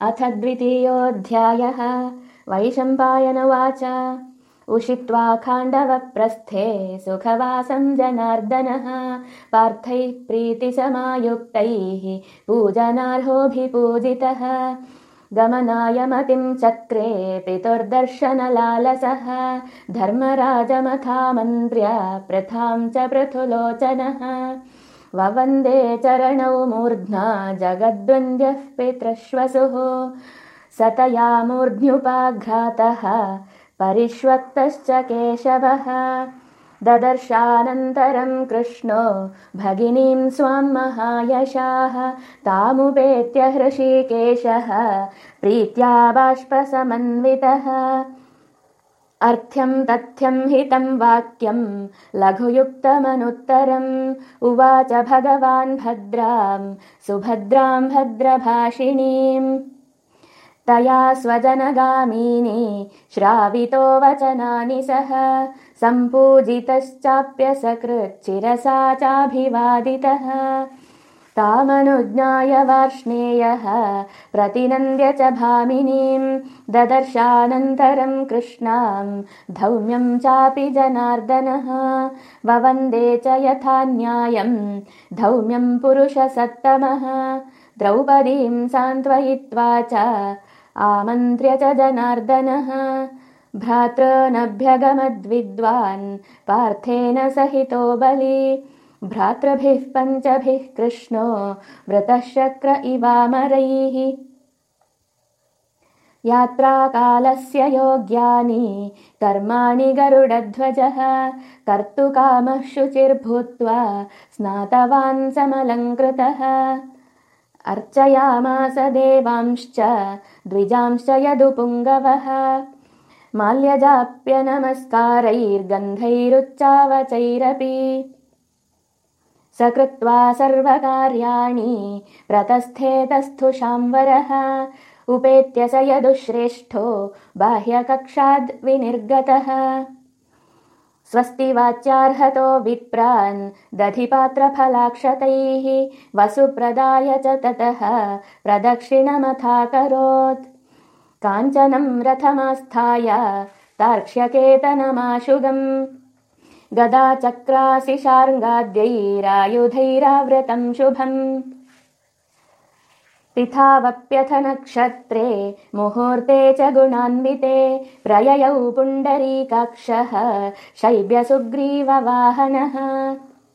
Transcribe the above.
अथ द्वितीयोऽध्यायः। वैशम्पायनवाच। उषित्वा खाण्डवप्रस्थे सुखवासं जनार्दनः। पार्थैः प्रीतिसमायुक्तैः पूजनार्होऽभिपूजितः। गमनाय मतिं चक्रे पितुर्दर्शनलालसः। धर्मराजमथामन्त्र्या प्रथां च पृथुलोचनः ववन्दे चरणौ मूर्ध्ना जगद्वन्द्यः पितृश्वसुः सतया मूर्ध्युपाघ्रातः परिष्वक्तश्च केशवः। ददर्शानन्तरं कृष्णो भगिनीं स्वां महायशाः। तामुपेत्य हृषीकेशः प्रीत्या बाष्पसमन्वितः अर्ध्यं तथ्यं हितं वाक्यं लघुयुक्तमनुत्तरम्। उवाच भगवान् भद्रां सुभद्रां भद्रभाषिणीम्। तया स्वजनगामिनी श्रावितो वचनानि सह सम्पूजितश्चाप्यसकृच्चिरसा चाभिवादितः तामनुज्ञाय वार्ष्णेयः प्रतिनन्द्य च भामिनीं ददर्शानन्तरं कृष्णां धौम्यं चापि जनार्दनः ववन्दे च यथा न्यायं धौम्यं पुरुषसत्तमः द्रौपदीं सान्त्वयित्वा च आमन्त्र्य च जनार्दनः भ्रातृनभ्यगमद्विद्वान् पार्थेन सहितो बली भ्रातृभिः पञ्चभिः कृष्णो व्रतशक्र इवामरैः। यात्राकालस्य योग्यानि कर्माणि गरुडध्वजः कर्तुकामः शुचिर्भूत्वा स्नातवान् समलङ्कृतः। अर्चयामास देवांश्च द्विजांश्च यदुपुङ्गवः। माल्यजाप्यनमस्कारैर्गन्धैरुच्चावचैरपि सकृत्वा सर्वकार्याणि प्रतस्थेतस्थुषाम्बरः उपेत्य स यदुश्रेष्ठो बाह्यकक्षाद् विनिर्गतः। स्वस्ति वाच्यार्हतो विप्रान् दधिपात्रफलाक्षतैः वसुप्रदाय च ततः प्रदक्षिणमथाकरोत्। काञ्चनं रथमास्थाय तार्क्ष्यकेतनमाशुगम् गदा चक्रासि शुभम्। पिथावप्यथ नक्षत्रे मुहूर्ते च गुणान्विते प्रययौ पुण्डरीकाक्षः शैब्यसुग्रीववाहनः